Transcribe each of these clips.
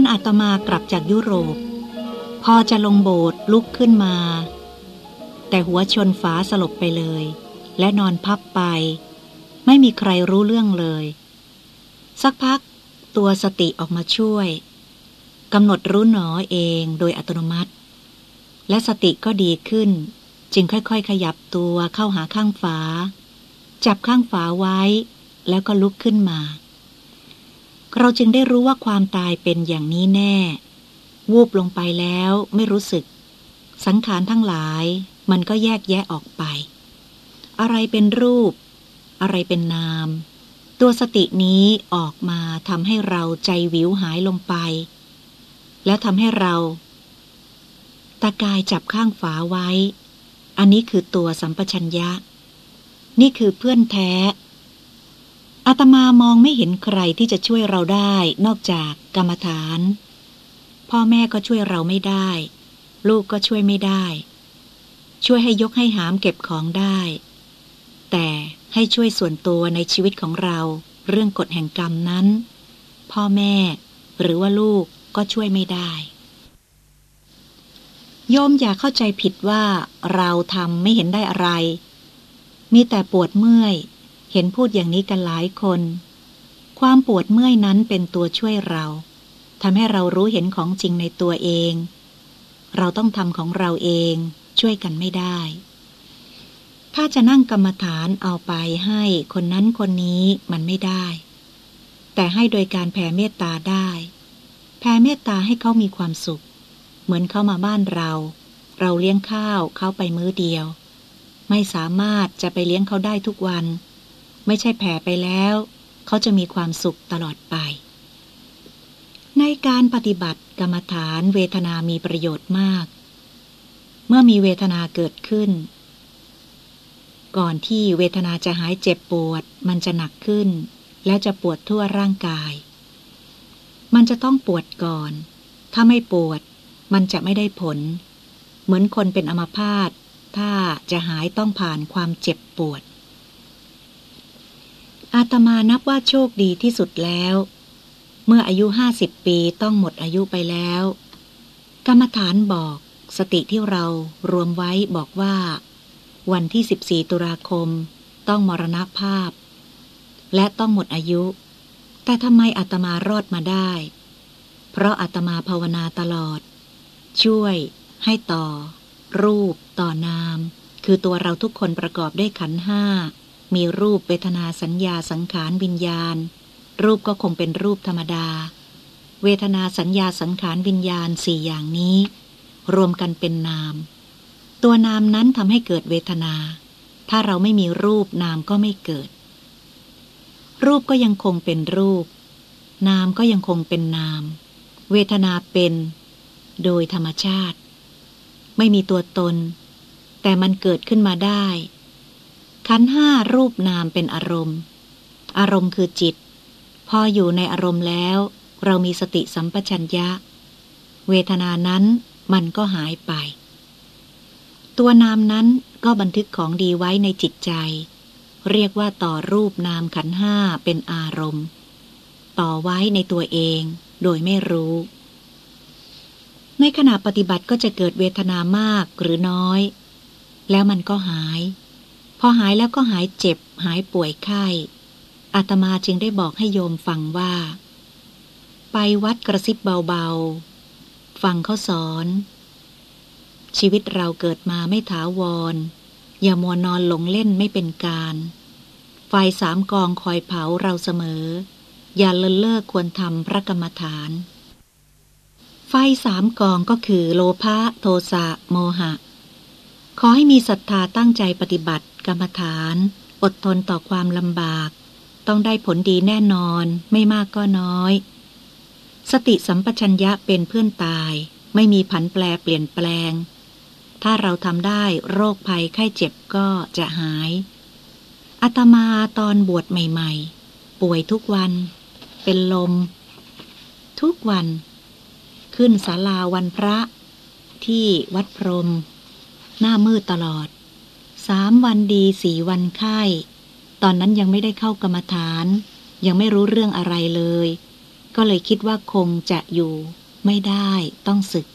วันอาตมากลับจากยุโรป พอจะลงโบสถ์ลุกขึ้นมา แต่หัวชนฝาสลบไปเลย และนอนพับไป ไม่มีใครรู้เรื่องเลย สักพักตัวสติออกมาช่วยกำหนดรู้หนอเองโดยอัตโนมัติ และสติก็ดีขึ้น จึงค่อยๆ ขยับตัวเข้าหาข้างฝา จับข้างฝาไว้ แล้วก็ลุกขึ้นมา เราจึงได้รู้ว่าความตายเป็นอย่างนี้แน่ วูบลงไปแล้วไม่รู้สึก สังขารทั้งหลายมันก็แยกแยะออกไป อะไรเป็นรูป อะไรเป็นนาม ตัวสตินี้ออกมาทำให้เราใจวิวหายลงไป แล้วทำให้เราตากายจับข้างฝาไว้ อันนี้คือตัวสัมปชัญญะ นี่คือเพื่อนแท้ อาตมามองไม่เห็นใครที่จะช่วยเราได้นอกจากกรรมฐาน พ่อแม่ก็ช่วยเราไม่ได้ ลูกก็ช่วยไม่ได้ ช่วยให้ยกให้หามเก็บของได้ แต่ให้ช่วยส่วนตัวในชีวิตของเรา เรื่องกฎแห่งกรรมนั้น พ่อแม่ หรือว่าลูกก็ช่วยไม่ได้โยมอย่าเข้าใจผิดว่าเราทำไม่เห็นได้อะไร มีแต่ปวดเมื่อย เห็นพูดอย่างนี้กันหลายคน ความปวดเมื่อยนั้นเป็นตัวช่วยเราทำให้เรารู้เห็นของจริงในตัวเอง เราต้องทำของเราเองช่วยกันไม่ได้ ถ้าจะนั่งกรรมฐานเอาไปให้คนนั้นคนนี้มันไม่ได้ แต่ให้โดยการแผ่เมตตาได้ แผ่เมตตาให้เขามีความสุข เหมือนเขามาบ้านเรา เราเลี้ยงข้าวเขาไปมื้อเดียว ไม่สามารถจะไปเลี้ยงเขาได้ทุกวัน ไม่ใช่แผ่ไปแล้ว เขาจะมีความสุขตลอดไป ในการปฏิบัติกรรมฐานเวทนามีประโยชน์มาก เมื่อมีเวทนาเกิดขึ้น ก่อนที่เวทนาจะหายเจ็บปวด มันจะหนักขึ้น แล้วจะปวดทั่วร่างกาย มันจะต้องปวดก่อน ถ้าไม่ปวด มันจะไม่ได้ผล เหมือนคนเป็นอัมพาตถ้าจะหายต้องผ่านความเจ็บปวด อาตมานับว่าโชคดีที่สุดแล้ว เมื่ออายุห้าสิบปีต้องหมดอายุไปแล้ว กรรมฐานบอกสติที่เรารวมไว้บอกว่า วันที่ 14 ตุลาคม ต้องมรณภาพ และต้องหมดอายุ แต่ทำไมอาตมารอดมาได้ เพราะอาตมาภาวนาตลอด ช่วย ให้ต่อ รูป ต่อนาม คือตัวเราทุกคนประกอบด้วยขันห้า มีรูปเวทนาสัญญาสังขารวิญญาณ รูปก็คงเป็นรูปธรรมดา เวทนาสัญญาสังขารวิญญาณสี่อย่างนี้ รวมกันเป็นนาม ตัวนามนั้นทำให้เกิดเวทนา ถ้าเราไม่มีรูปนามก็ไม่เกิด รูปก็ยังคงเป็นรูป นามก็ยังคงเป็นนาม เวทนาเป็น โดยธรรมชาติ ไม่มีตัวตน แต่มันเกิดขึ้นมาได้ ขันห้ารูปนามเป็นอารมณ์ อารมณ์คือจิต พออยู่ในอารมณ์แล้ว เรามีสติสัมปชัญญะ เวทนานั้นมันก็หายไป ตัวนามนั้นก็บันทึกของดีไว้ในจิตใจ เรียกว่าต่อรูปนามขันห้าเป็นอารมณ์ ต่อไว้ในตัวเองโดยไม่รู้ ในขณะปฏิบัติก็จะเกิดเวทนามากหรือน้อย แล้วมันก็หาย พอหายแล้วก็หายเจ็บ หายป่วยไข้อาตมาจึงได้บอกให้โยมฟังว่า ไปวัดกระซิบเบาๆ ฟังเขาสอน ชีวิตเราเกิดมาไม่ถาวร อย่ามัวนอนหลงเล่นไม่เป็นการ ไฟสามกองคอยเผาเราเสมอ อย่าเลินเลิกควรทำพระกรรมฐาน ไฟสามกองก็คือโลภะโทสะโมหะ ขอให้มีศรัทธาตั้งใจปฏิบัติ กรรมฐาน อดทนต่อความลำบาก ต้องได้ผลดีแน่นอน ไม่มากก็น้อย สติสัมปชัญญะเป็นเพื่อนตาย ไม่มีผันแปรเปลี่ยนแปลง ถ้าเราทำได้โรคภัยไข้เจ็บก็จะหายอาตมาตอนบวชใหม่ ๆ ป่วยทุกวัน เป็นลม ทุกวัน ขึ้นศาลาวันพระ ที่วัดพรม หน้ามืดตลอด สามวันดีสี่วันไข้ ตอนนั้นยังไม่ได้เข้ากรรมฐาน ยังไม่รู้เรื่องอะไรเลย ก็เลยคิดว่าคงจะอยู่ ไม่ได้ต้องศึก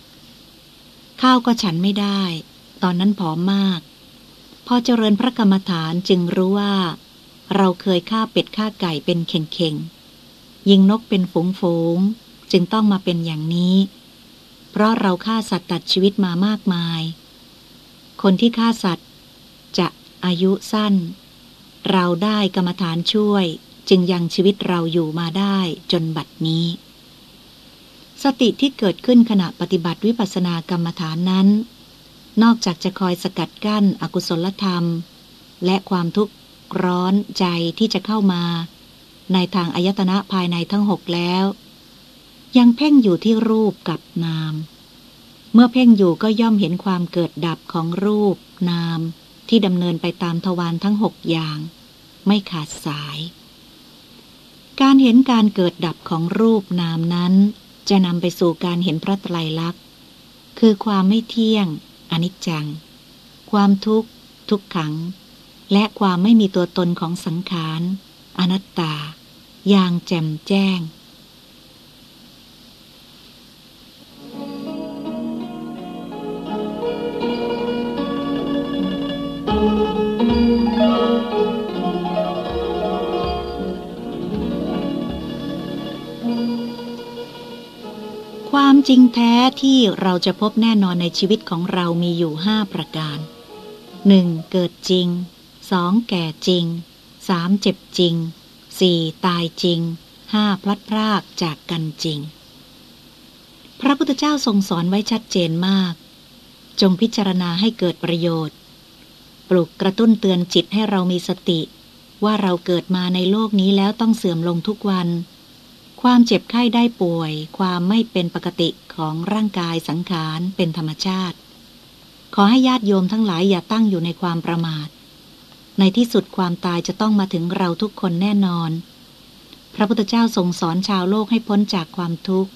ข้าวก็ฉันไม่ได้ ตอนนั้นผอมมาก พอเจริญพระกรรมฐานจึงรู้ว่า เราเคยฆ่าเป็ดฆ่าไก่เป็นเข่งๆ ยิงนกเป็นฝูงๆ จึงต้องมาเป็นอย่างนี้ เพราะเราฆ่าสัตว์ตัดชีวิตมามากมาย คนที่ฆ่าสัตว์ จะอายุสั้น เราได้กรรมฐานช่วย จึงยังชีวิตเราอยู่มาได้จนบัดนี้ สติที่เกิดขึ้นขณะปฏิบัติวิปัสสนากรรมฐานนั้น นอกจากจะคอยสกัดกั้นอกุศลธรรม และความทุกข์ร้อนใจที่จะเข้ามา ในทางอายตนะภายในทั้งหกแล้ว ยังเพ่งอยู่ที่รูปกับนาม เมื่อเพ่งอยู่ก็ย่อมเห็นความเกิดดับของรูป นาม ที่ดำเนินไปตามทวารทั้งหกอย่าง ไม่ขาดสาย การเห็นการเกิดดับของรูปนามนั้น จะนำไปสู่การเห็นพระไตรลักษณ์ คือความไม่เที่ยง อนิจจัง ความทุกข์ ทุกขัง และความไม่มีตัวตนของสังขาร อนัตตา อย่างแจ่มแจ้ง จริงแท้ที่เราจะพบแน่นอนในชีวิตของเรามีอยู่ห้าประการ 1. เกิดจริง 2. แก่จริง 3. เจ็บจริง 4. ตายจริง 5. พลัดพรากจากกันจริง พระพุทธเจ้าทรงสอนไว้ชัดเจนมาก จงพิจารณาให้เกิดประโยชน์ ปลุกกระตุ้นเตือนจิตให้เรามีสติ ว่าเราเกิดมาในโลกนี้แล้วต้องเสื่อมลงทุกวัน ความเจ็บไข้ได้ป่วย ความไม่เป็นปกติของร่างกายสังขารเป็นธรรมชาติ ขอให้ญาติโยมทั้งหลายอย่าตั้งอยู่ในความประมาท ในที่สุดความตายจะต้องมาถึงเราทุกคนแน่นอน พระพุทธเจ้าทรงสอนชาวโลกให้พ้นจากความทุกข์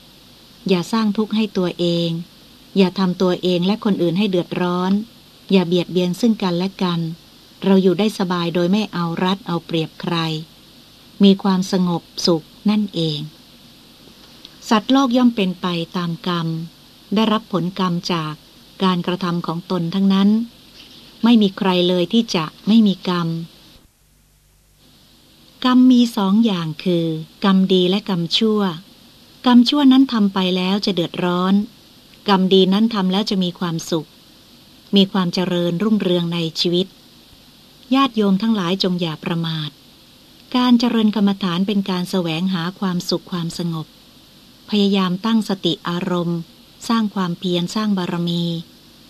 อย่าสร้างทุกข์ให้ตัวเอง อย่าทำตัวเองและคนอื่นให้เดือดร้อน อย่าเบียดเบียนซึ่งกันและกัน เราอยู่ได้สบายโดยไม่เอารัดเอาเปรียบใคร มีความสงบสุขนั่นเอง สัตว์โลกย่อมเป็นไปตามกรรม ได้รับผลกรรมจากการกระทำของตนทั้งนั้น ไม่มีใครเลยที่จะไม่มีกรรม กรรมมีสองอย่างคือ กรรมดีและกรรมชั่ว กรรมชั่วนั้นทำไปแล้วจะเดือดร้อน กรรมดีนั้นทำแล้วจะมีความสุข มีความเจริญรุ่งเรืองในชีวิต ญาติโยมทั้งหลายจงอย่าประมาท การเจริญกรรมฐานเป็นการแสวงหาความสุขความสงบ พยายามตั้งสติอารมณ์ สร้างความเพียรสร้างบารมี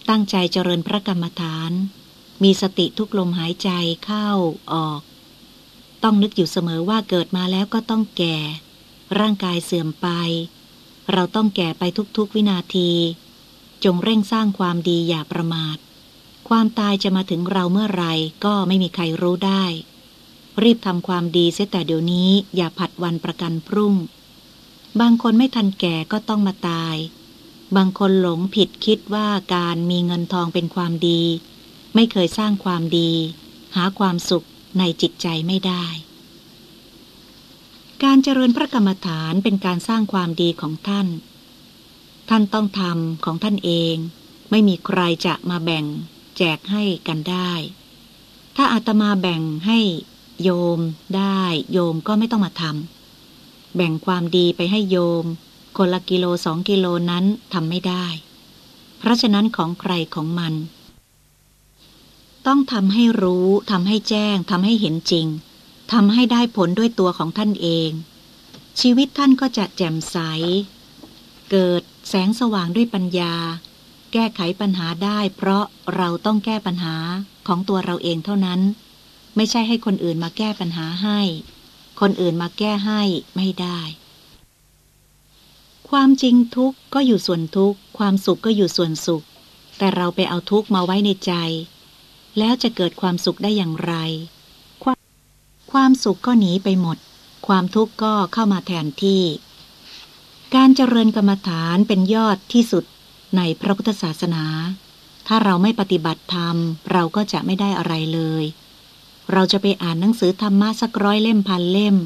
ตั้งใจเจริญพระกรรมฐาน มีสติทุกลมหายใจเข้าออก ต้องนึกอยู่เสมอว่าเกิดมาแล้วก็ต้องแก่ ร่างกายเสื่อมไป เราต้องแก่ไปทุกๆวินาที จงเร่งสร้างความดีอย่าประมาท ความตายจะมาถึงเราเมื่อไรก็ไม่มีใครรู้ได้ รีบทำความดีเสียแต่เดี๋ยวนี้อย่าผัดวันประกันพรุ่ง บางคนไม่ทันแก่ก็ต้องมาตาย บางคนหลงผิดคิดว่าการมีเงินทองเป็นความดี ไม่เคยสร้างความดี หาความสุขในจิตใจไม่ได้ การเจริญพระกรรมฐานเป็นการสร้างความดีของท่าน ท่านต้องทำของท่านเอง ไม่มีใครจะมาแบ่ง แจกให้กันได้ ถ้าอาตมาแบ่งให้โยมได้ โยมก็ไม่ต้องมาทำ แบ่งความดีไปให้โยม คนละกิโลสองกิโลนั้นทำไม่ได้ เพราะฉะนั้นของใครของมัน ต้องทำให้รู้ทำให้แจ้งทำให้เห็นจริงทำให้ได้ผลด้วยตัวของท่านเอง ชีวิตท่านก็จะแจ่มใส เกิดแสงสว่างด้วยปัญญา แก้ไขปัญหาได้เพราะเราต้องแก้ปัญหาของตัวเราเองเท่านั้น ไม่ใช่ให้คนอื่นมาแก้ปัญหาให้ คนอื่นมาแก้ให้ไม่ได้ ความจริงทุกข์ก็อยู่ส่วนทุกข์ ความสุขก็อยู่ส่วนสุข แต่เราไปเอาทุกข์มาไว้ในใจ แล้วจะเกิดความสุขได้อย่างไร ความสุขก็หนีไปหมด ความทุกข์ก็เข้ามาแทนที่ การเจริญกรรมฐานเป็นยอดที่สุดในพระพุทธศาสนา ถ้าเราไม่ปฏิบัติธรรม เราก็จะไม่ได้อะไรเลย เราจะไปอ่านหนังสือธรรมะสักร้อยเล่มพันเล่ม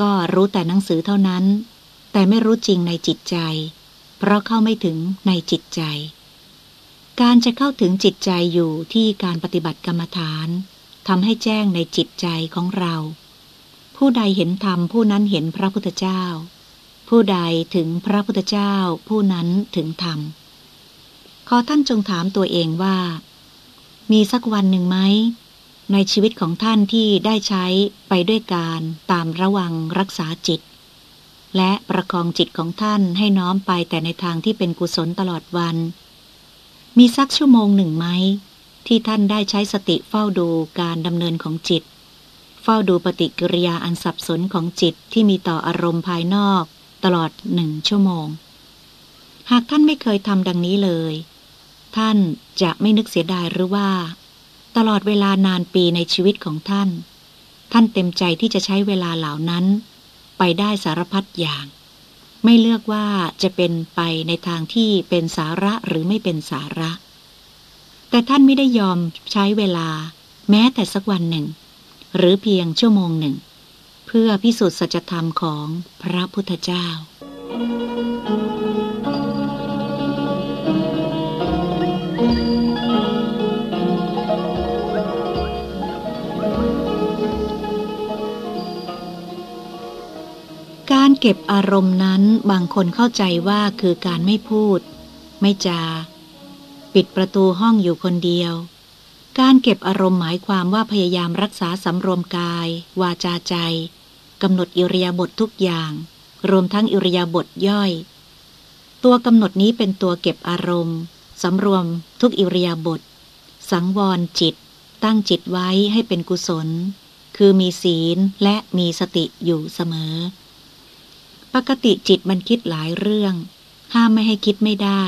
ก็รู้แต่หนังสือเท่านั้น แต่ไม่รู้จริงในจิตใจ เพราะเข้าไม่ถึงในจิตใจ การจะเข้าถึงจิตใจอยู่ที่การปฏิบัติกรรมฐานทำให้แจ้งในจิตใจของเรา ผู้ใดเห็นธรรมผู้นั้นเห็นพระพุทธเจ้า ผู้ใดถึงพระพุทธเจ้า ผู้นั้นถึงธรรมขอท่านจงถามตัวเองว่า มีสักวันหนึ่งไหม ในชีวิตของท่านที่ได้ใช้ไปด้วยการตามระวังรักษาจิต และประคองจิตของท่านให้น้อมไปแต่ในทางที่เป็นกุศลตลอดวัน มีสักชั่วโมงหนึ่งไหม ที่ท่านได้ใช้สติเฝ้าดูการดำเนินของจิต เฝ้าดูปฏิกิริยาอันสับสนของจิตที่มีต่ออารมณ์ภายนอก ตลอดหนึ่งชั่วโมง หากท่านไม่เคยทำดังนี้เลย ท่านจะไม่นึกเสียดายหรือว่า ตลอดเวลานานปีในชีวิตของท่าน ท่านเต็มใจที่จะใช้เวลาเหล่านั้น ไปได้สารพัดอย่าง ไม่เลือกว่าจะเป็นไปในทางที่เป็นสาระหรือไม่เป็นสาระ แต่ท่านไม่ได้ยอมใช้เวลา แม้แต่สักวันหนึ่ง หรือเพียงชั่วโมงหนึ่ง เพื่อพิสูจน์สัจธรรมของพระพุทธเจ้ากา เก็บอารมณ์นั้นบางคนเข้าใจว่าคือการไม่พูด ไม่จา ปิดประตูห้องอยู่คนเดียว การเก็บอารมณ์หมายความว่าพยายามรักษาสำรวมกาย วาจาใจกำหนดอิริยาบถททุกอย่าง รวมทั้งอิริยาบถย่อย ตัวกำหนดนี้เป็นตัวเก็บอารมณ์สำรวมทุกอิริยาบถสังวรจิต ตั้งจิตไว้ให้เป็นกุศล คือมีศีลและมีสติอยู่เสมอ ปกติจิตมันคิดหลายเรื่อง ห้ามไม่ให้คิดไม่ได้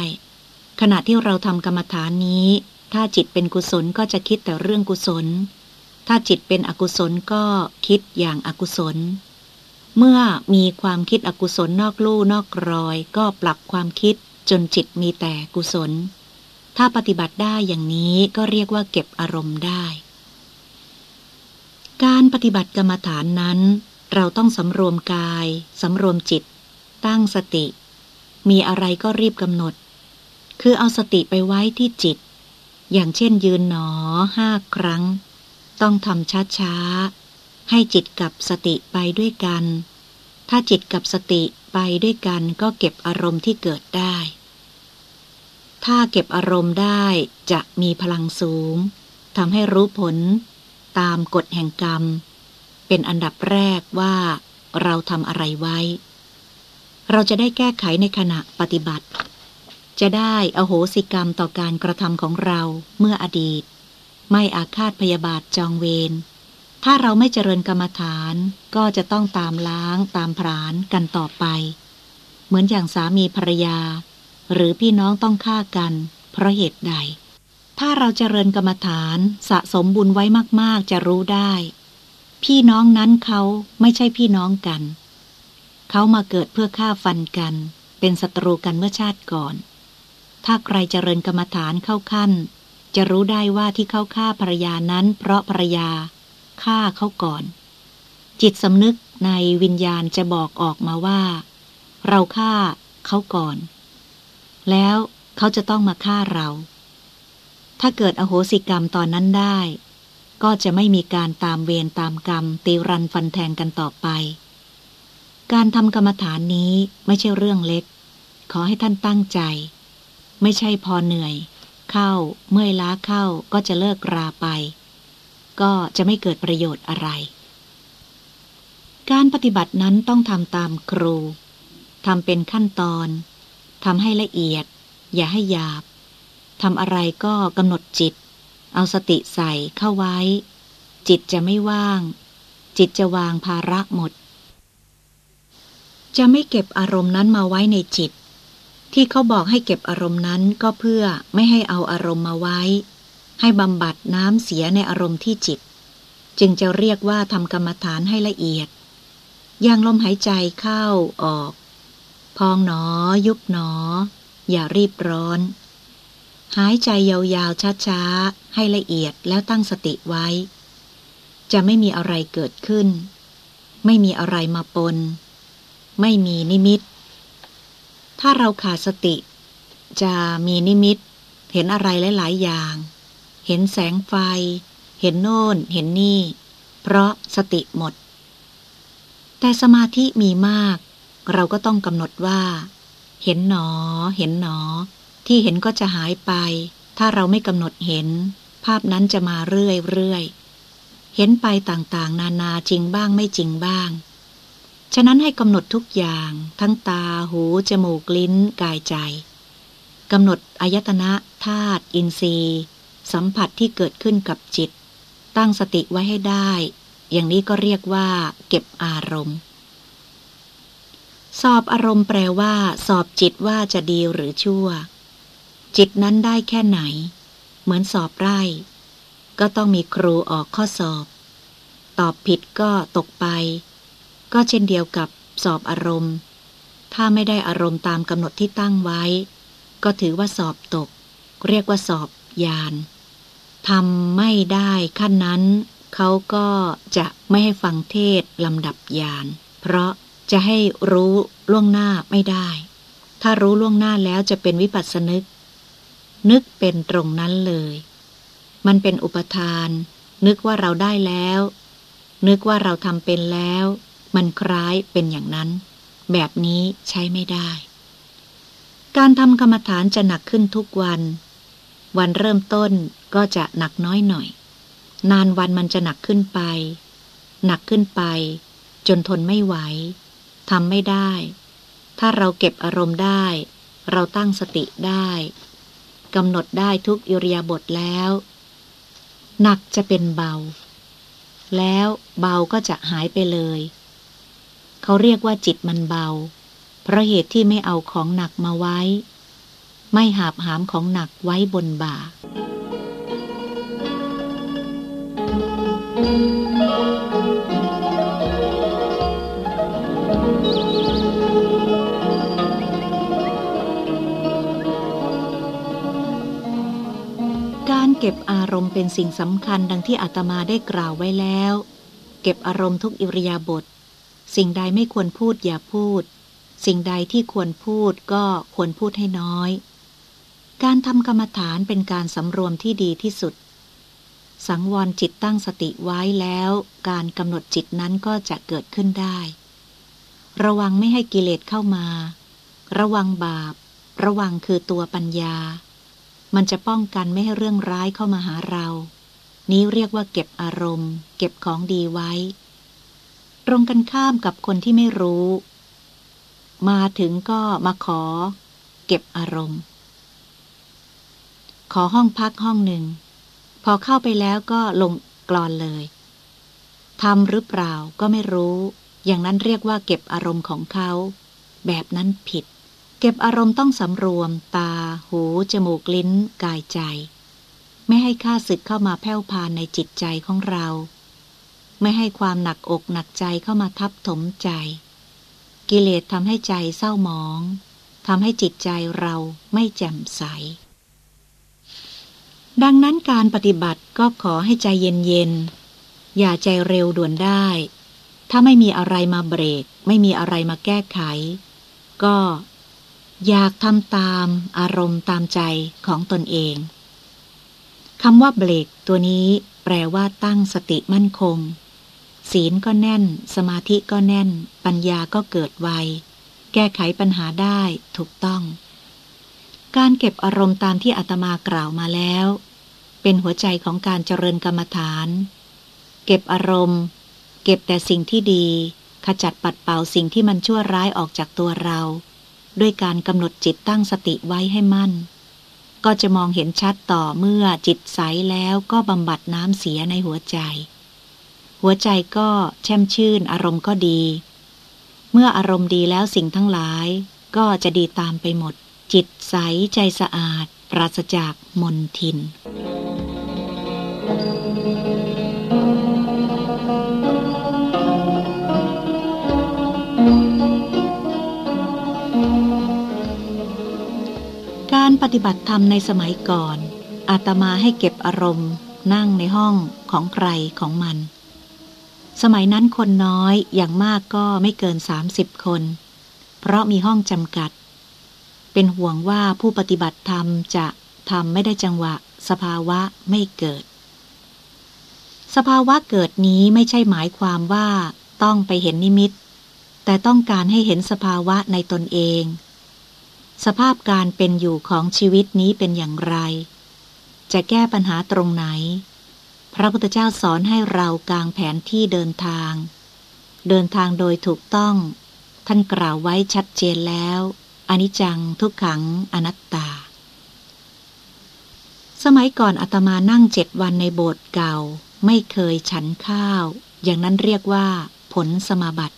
ขณะที่เราทำกรรมฐานนี้ ถ้าจิตเป็นกุศลก็จะคิดแต่เรื่องกุศล ถ้าจิตเป็นอกุศลก็คิดอย่างอากุศล เมื่อมีความคิดอกุศลนอกลู่นอกรอย ก็ปรับความคิดจนจิตมีแต่กุศล ถ้าปฏิบัติได้อย่างนี้ก็เรียกว่าเก็บอารมณ์ได้ การปฏิบัติกรรมฐานนั้น เราต้องสำรวมกาย สำรวมจิต ตั้งสติ มีอะไรก็รีบกำหนด คือเอาสติไปไว้ที่จิต อย่างเช่นยืนหนอห้าครั้ง ต้องทำช้าๆ ให้จิตกับสติไปด้วยกัน ถ้าจิตกับสติไปด้วยกันก็เก็บอารมณ์ที่เกิดได้ ถ้าเก็บอารมณ์ได้จะมีพลังสูงทำให้รู้ผล ตามกฎแห่งกรรม เป็นอันดับแรกว่าเราทำอะไรไว้ เราจะได้แก้ไขในขณะปฏิบัติ จะได้อโหสิกรรมต่อการกระทำของเราเมื่ออดีต ไม่อาฆาตพยาบาทจองเวร ถ้าเราไม่เจริญกรรมฐานก็จะต้องตามล้างตามผานกันต่อไป เหมือนอย่างสามีภรรยา หรือพี่น้องต้องฆ่ากัน เพราะเหตุใด ถ้าเราเจริญกรรมฐานสะสมบุญไว้มาก ๆ จะรู้ได้ พี่น้องนั้นเขาไม่ใช่พี่น้องกัน เขามาเกิดเพื่อฆ่าฟันกัน เป็นศัตรูกันเมื่อชาติก่อน ถ้าใครเจริญกรรมฐานเข้าขั้น จะรู้ได้ว่าที่เขาฆ่าภรรยานั้น เพราะภรรยาฆ่าเขาก่อน จิตสำนึกในวิญญาณจะบอกออกมาว่า เราฆ่าเขาก่อน แล้วเขาจะต้องมาฆ่าเรา ถ้าเกิดอโหสิกรรมตอนนั้นได้ ก็จะไม่มีการตามเวรตามกรรมตีรันฟันแทงกันต่อไป การทำกรรมฐานนี้ไม่ใช่เรื่องเล็ก ขอให้ท่านตั้งใจ ไม่ใช่พอเหนื่อย เข้าเมื่อยล้าเข้าก็จะเลิกราไป ก็จะไม่เกิดประโยชน์อะไร การปฏิบัตินั้นต้องทำตามครูทำเป็นขั้นตอนทำให้ละเอียด อย่าให้หยาบทำอะไรก็กำหนดจิต เอาสติใส่เข้าไว้ จิตจะไม่ว่าง จิตจะวางภาระหมด จะไม่เก็บอารมณ์นั้นมาไว้ในจิต ที่เขาบอกให้เก็บอารมณ์นั้นก็เพื่อไม่ให้เอาอารมณ์มาไว้ ให้บำบัดน้ำเสียในอารมณ์ที่จิต จึงจะเรียกว่าทำกรรมฐานให้ละเอียดอย่างลมหายใจเข้าออก พองหนอ ยุบหนอ อย่ารีบร้อน หายใจยาวๆช้าๆ ให้ละเอียดแล้วตั้งสติไว้ จะไม่มีอะไรเกิดขึ้น ไม่มีอะไรมาปน ไม่มีนิมิต ถ้าเราขาดสติ จะมีนิมิต เห็นอะไรหลายๆอย่าง เห็นแสงไฟ เห็นโน่น เห็นนี่ เพราะสติหมด แต่สมาธิมีมาก เราก็ต้องกำหนดว่า เห็นหนอ เห็นหนอ ที่เห็นก็จะหายไป ถ้าเราไม่กำหนดเห็น ภาพนั้นจะมาเรื่อยๆ เห็นไปต่างๆ นานาจริงบ้างไม่จริงบ้าง ฉะนั้นให้กำหนดทุกอย่าง ทั้งตา หู จมูก ลิ้น กายใจกำหนดอายตนะธาตุอินทรีย์ สัมผัสที่เกิดขึ้นกับจิต ตั้งสติไว้ให้ได้ อย่างนี้ก็เรียกว่า เก็บอารมณ์ สอบอารมณ์แปลว่า สอบจิตว่าจะดีหรือชั่ว จิตนั้นได้แค่ไหน เหมือนสอบไร่ ก็ต้องมีครูออกข้อสอบ ตอบผิดก็ตกไป ก็เช่นเดียวกับสอบอารมณ์ ถ้าไม่ได้อารมณ์ตามกำหนดที่ตั้งไว้ ก็ถือว่าสอบตก เรียกว่าสอบยานทำไม่ได้ขั้นนั้น เขาก็จะไม่ให้ฟังเทศลำดับยาน เพราะจะให้รู้ล่วงหน้าไม่ได้ ถ้ารู้ล่วงหน้าแล้วจะเป็นวิปัสสนึก นึกเป็นตรงนั้นเลย มันเป็นอุปทาน นึกว่าเราได้แล้ว นึกว่าเราทำเป็นแล้ว มันคล้ายเป็นอย่างนั้น แบบนี้ใช้ไม่ได้ การทำกรรมฐานจะหนักขึ้นทุกวัน วันเริ่มต้นก็จะหนักน้อยหน่อย นานวันมันจะหนักขึ้นไป หนักขึ้นไป จนทนไม่ไหวทำไม่ได้ ถ้าเราเก็บอารมณ์ได้ เราตั้งสติได้ กำหนดได้ทุกอิริยาบถแล้ว หนักจะเป็นเบา แล้วเบาก็จะหายไปเลย เขาเรียกว่าจิตมันเบา เพราะเหตุที่ไม่เอาของหนักมาไว้ ไม่หาบหามของหนักไว้บนบ่า การเก็บอารมณ์เป็นสิ่งสำคัญดังที่อาตมาได้กล่าวไว้แล้ว เก็บอารมณ์ทุกอิริยาบถสิ่งใดไม่ควรพูดอย่าพูด สิ่งใดที่ควรพูดก็ควรพูดให้น้อย การทำกรรมฐานเป็นการสำรวมที่ดีที่สุด สังวรจิตตั้งสติไว้แล้ว การกำหนดจิตนั้นก็จะเกิดขึ้นได้ ระวังไม่ให้กิเลสเข้ามา ระวังบาป ระวังคือตัวปัญญา มันจะป้องกันไม่ให้เรื่องร้ายเข้ามาหาเรา นี้เรียกว่าเก็บอารมณ์ เก็บของดีไว้ ตรงกันข้ามกับคนที่ไม่รู้ มาถึงก็มาขอ เก็บอารมณ์ ขอห้องพักห้องหนึ่ง พอเข้าไปแล้วก็ลงกรอนเลยทำหรือเปล่าก็ไม่รู้ อย่างนั้นเรียกว่าเก็บอารมณ์ของเขา แบบนั้นผิด เก็บอารมณ์ต้องสำรวม ตา หู จมูกลิ้น กายใจ ไม่ให้ค่าศึกเข้ามาแผ่วพานในจิตใจของเรา ไม่ให้ความหนักอกหนักใจเข้ามาทับถมใจ กิเลสทำให้ใจเศร้าหมองทำให้จิตใจเราไม่แจ่มใส ดังนั้นการปฏิบัติก็ขอให้ใจเย็นๆ อย่าใจเร็วด่วนได้ ถ้าไม่มีอะไรมาเบรก ไม่มีอะไรมาแก้ไข ก็ อยากทำตามอารมณ์ตามใจของตนเองคำว่าเบรกตัวนี้แปลว่าตั้งสติมั่นคง ศีลก็แน่น สมาธิก็แน่น ปัญญาก็เกิดไว แก้ไขปัญหาได้ถูกต้อง การเก็บอารมณ์ตามที่อาตมากล่าวมาแล้ว เป็นหัวใจของการเจริญกรรมฐาน เก็บอารมณ์ เก็บแต่สิ่งที่ดี ขจัดปัดเป่าสิ่งที่มันชั่วร้ายออกจากตัวเรา ด้วยการกำหนดจิตตั้งสติไว้ให้มั่น ก็จะมองเห็นชัดต่อเมื่อจิตใสแล้วก็บำบัดน้ำเสียในหัวใจ หัวใจก็แช่มชื่นอารมณ์ก็ดี เมื่ออารมณ์ดีแล้วสิ่งทั้งหลาย ก็จะดีตามไปหมด จิตใสใจสะอาด ปราศจากมนทินกา ปฏิบัติธรรมในสมัยก่อน อาตมาให้เก็บอารมณ์ นั่งในห้องของใครของมัน สมัยนั้นคนน้อยอย่างมากก็ไม่เกิน 30 คน เพราะมีห้องจำกัด เป็นห่วงว่าผู้ปฏิบัติธรรมจะทำไม่ได้จังหวะ สภาวะไม่เกิด สภาวะเกิดนี้ไม่ใช่หมายความว่าต้องไปเห็นนิมิต แต่ต้องการให้เห็นสภาวะในตนเอง สภาพการเป็นอยู่ของชีวิตนี้เป็นอย่างไร จะแก้ปัญหาตรงไหน พระพุทธเจ้าสอนให้เรากางแผนที่เดินทาง เดินทางโดยถูกต้อง ท่านกล่าวไว้ชัดเจนแล้วอนิจจังทุกขังอนัตตา สมัยก่อนอาตมานั่งเจ็ดวันในโบสถ์เก่า ไม่เคยฉันข้าว อย่างนั้นเรียกว่าผลสมาบัติ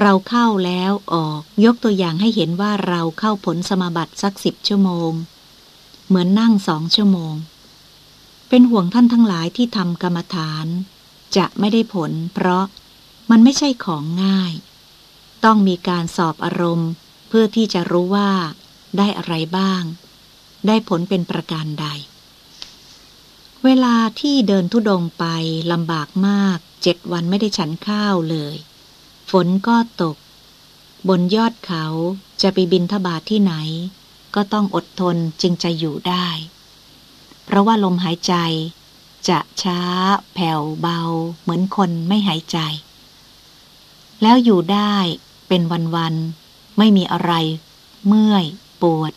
เราเข้าแล้วออกยกตัวอย่างให้เห็นว่าเราเข้าผลสมาบัติสักสิบชั่วโมง เหมือนนั่งสองชั่วโมง เป็นห่วงท่านทั้งหลายที่ทำกรรมฐาน จะไม่ได้ผล เพราะมันไม่ใช่ของง่าย ต้องมีการสอบอารมณ์ เพื่อที่จะรู้ว่า ได้อะไรบ้าง ได้ผลเป็นประการใด เวลาที่เดินทุดงไปลำบากมากเจ็ดวันไม่ได้ฉันข้าวเลย ฝนก็ตก บนยอดเขาจะไปบินทบาทที่ไหน ก็ต้องอดทนจึงจะอยู่ได้ เพราะว่าลมหายใจจะช้า แผ่วเบา เหมือนคนไม่หายใจ แล้วอยู่ได้เป็นวันๆไม่มีอะไร เมื่อย ปวด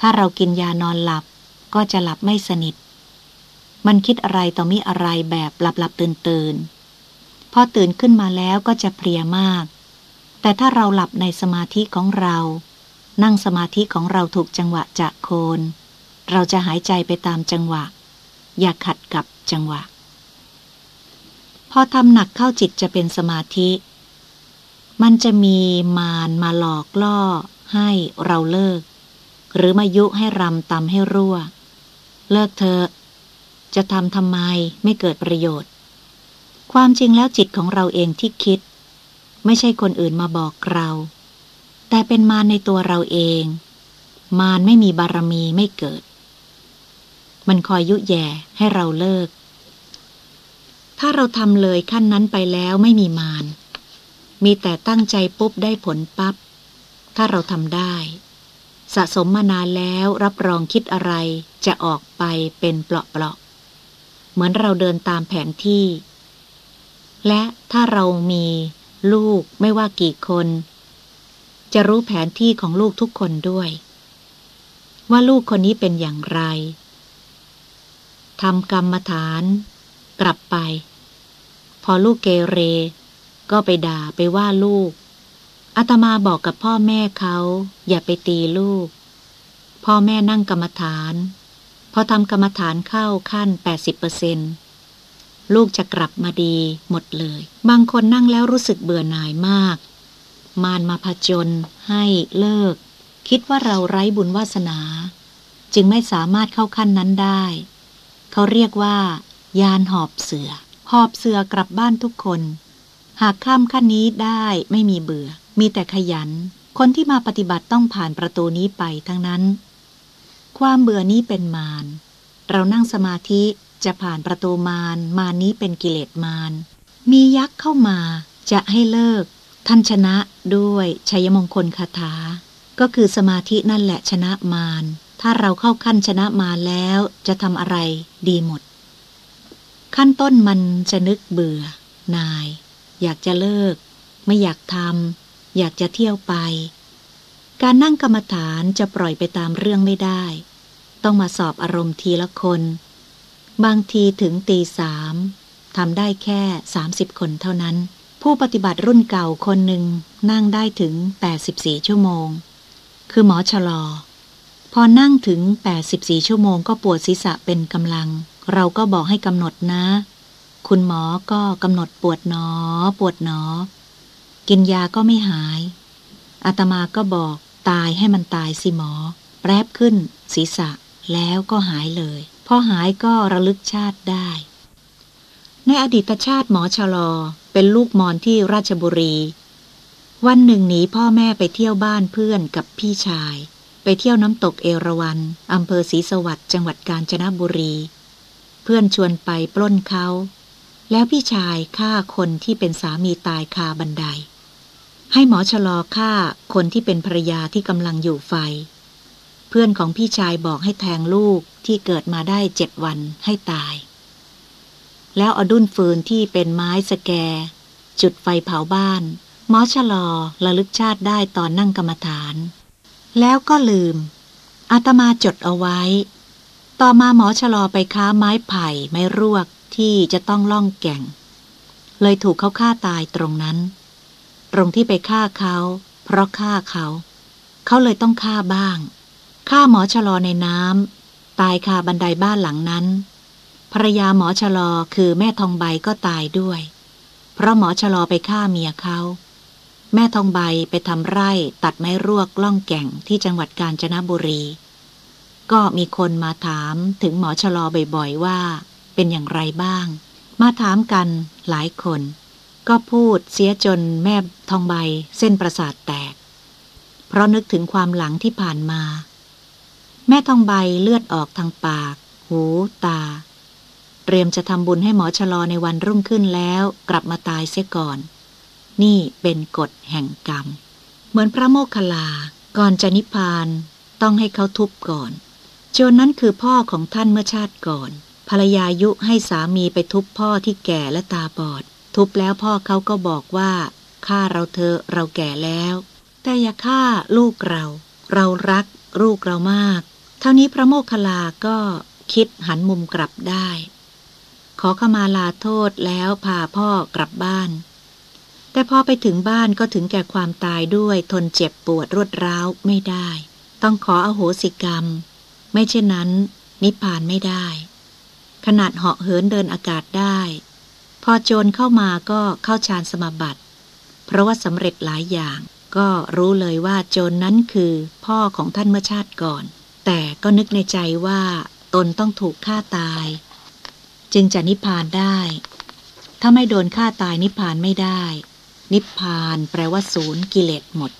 ถ้าเรากินยานอนหลับก็จะหลับไม่สนิท มันคิดอะไรต่อมีอะไรแบบหลับหลับตื่นตื่น พอตื่นขึ้นมาแล้วก็จะเพลียมาก แต่ถ้าเราหลับในสมาธิของเรา นั่งสมาธิของเราถูกจังหวะจะโคน เราจะหายใจไปตามจังหวะ อย่าขัดกับจังหวะ พอทำหนักเข้าจิตจะเป็นสมาธิ มันจะมีมารมาหลอกล่อ ให้เราเลิก หรือมายุให้รำตำให้รั่ว เลิกเธอจะทำทำไมไม่เกิดประโยชน์ ความจริงแล้วจิตของเราเองที่คิด ไม่ใช่คนอื่นมาบอกเรา แต่เป็นมารในตัวเราเอง มารไม่มีบารมีไม่เกิด มันคอยยุแย่ให้เราเลิก ถ้าเราทำเลยขั้นนั้นไปแล้วไม่มีมาร มีแต่ตั้งใจปุ๊บได้ผลปับ๊บ ถ้าเราทำได้ สะสมมานานแล้วรับรองคิดอะไรจะออกไปเป็นเปลาะๆเหมือนเราเดินตามแผนที่ และถ้าเรามีลูกไม่ว่ากี่คน จะรู้แผนที่ของลูกทุกคนด้วย ว่าลูกคนนี้เป็นอย่างไรทำกรรมฐาน กลับไป พอลูกเกเร ก็ไปด่าไปว่าลูกอาตมาบอกกับพ่อแม่เขาอย่าไปตีลูก พ่อแม่นั่งกรรมฐาน พอทำกรรมฐานเข้าขั้น 80% ลูกจะกลับมาดีหมดเลย บางคนนั่งแล้วรู้สึกเบื่อหน่ายมาก มานมาผจญให้เลิก คิดว่าเราไร้บุญวาสนา จึงไม่สามารถเข้าขั้นนั้นได้ เขาเรียกว่า ยานหอบเสือ หอบเสือกลับบ้านทุกคน หากข้ามขั้นนี้ได้ไม่มีเบื่อ มีแต่ขยัน คนที่มาปฏิบัติต้องผ่านประตูนี้ไปทั้งนั้น ความเบื่อนี้เป็นมารเรานั่งสมาธิ จะผ่านประตูมารมารนี้เป็นกิเลสมารมียักษ์เข้ามาจะให้เลิก ท่านชนะด้วยชัยมงคลคาถา ก็คือสมาธินั่นแหละชนะมารถ้าเราเข้าขั้นชนะมาแล้วจะทำอะไรดีหมด ขั้นต้นมันจะนึกเบื่อ นาย อยากจะเลิก ไม่อยากทำอยากจะเที่ยวไป การนั่งกรรมฐานจะปล่อยไปตามเรื่องไม่ได้ ต้องมาสอบอารมณ์ทีละคน บางทีถึงตีสามทำได้แค่ 30 คนเท่านั้น ผู้ปฏิบัติรุ่นเก่าคนหนึ่งนั่งได้ถึง 84 ชั่วโมง คือหมอชะลอ พอนั่งถึง 84 ชั่วโมงก็ปวดศีรษะเป็นกำลัง เราก็บอกให้กำหนดนะ คุณหมอก็กำหนดปวดหนอ ปวดหนอ กินยาก็ไม่หายอาตมาก็บอกตายให้มันตายสิหมอ แปรบขึ้น ศีรษะแล้วก็หายเลย พอหายก็ระลึกชาติได้ ในอดีตชาติหมอชะลอเป็นลูกมอนที่ราชบุรี วันหนึ่งหนีพ่อแม่ไปเที่ยวบ้านเพื่อนกับพี่ชาย ไปเที่ยวน้ำตกเอราวันอำเภอศรีสวัสดิ์จังหวัดกาญจนบุรี เพื่อนชวนไปปล้นเขา แล้วพี่ชายฆ่าคนที่เป็นสามีตายคาบันได ให้หมอชะลอฆ่าคนที่เป็นภรรยาที่กำลังอยู่ไฟ เพื่อนของพี่ชายบอกให้แทงลูกที่เกิดมาได้เจ็ดวันให้ตาย แล้วเอาดุ้นฟืนที่เป็นไม้สแก จุดไฟเผาบ้าน หมอชะลอระลึกชาติได้ตอนนั่งกรรมฐาน แล้วก็ลืม อาตมาจดเอาไว้ ต่อมาหมอชะลอไปค้าไม้ไผ่ไม้รวกที่จะต้องล่องแก่ง เลยถูกเขาฆ่าตายตรงนั้น ตรงที่ไปฆ่าเขา เพราะฆ่าเขา เขาเลยต้องฆ่าบ้าง ฆ่าหมอชะลอในน้ำตายคาบันไดบ้านหลังนั้น ภรรยาหมอชะลอคือแม่ทองใบก็ตายด้วย เพราะหมอชะลอไปฆ่าเมียเขา แม่ทองใบไปทำไร่ตัดไม้รวกล่องแก่งที่จังหวัดกาญจนบุรี ก็มีคนมาถามถึงหมอชะลอบ่อยๆว่า เป็นอย่างไรบ้าง มาถามกันหลายคน ก็พูดเสียจนแม่ทองใบเส้นประสาทแตก เพราะนึกถึงความหลังที่ผ่านมา แม่ทองใบเลือดออกทางปาก หู ตา เตรียมจะทำบุญให้หมอชะลอในวันรุ่งขึ้นแล้วกลับมาตายเสียก่อน นี่เป็นกฎแห่งกรรม เหมือนพระโมคคัลลา ก่อนจะนิพพานต้องให้เขาทุบก่อน โจนนั้นคือพ่อของท่านเมื่อชาติก่อน ภรรยายุให้สามีไปทุบพ่อที่แก่และตาบอด ทุบแล้วพ่อเขาก็บอกว่าฆ่าเราเธอเราแก่แล้ว แต่อย่าฆ่าลูกเรา เรารักลูกเรามาก เท่านี้พระโมคคัลลาก็คิดหันมุมกลับได้ ขอขมาลาโทษแล้วพาพ่อกลับบ้าน แต่พอไปถึงบ้านก็ถึงแก่ความตายด้วยทนเจ็บปวดรวดร้าวไม่ได้ ต้องขออโหสิกรรม ไม่เช่นนั้นนิพพานไม่ได้ ขนาดเหาะเหินเดินอากาศได้ พอโจรเข้ามาก็เข้าฌานสมาบัติ เพราะว่าสำเร็จหลายอย่าง ก็รู้เลยว่าโจรนนั้นคือพ่อของท่านเมื่อชาติก่อน แต่ก็นึกในใจว่าตนต้องถูกฆ่าตาย จึงจะนิพพานได้ ถ้าไม่โดนฆ่าตายนิพพานไม่ได้ นิพพานแปลว่าศูนย์กิเลสหมด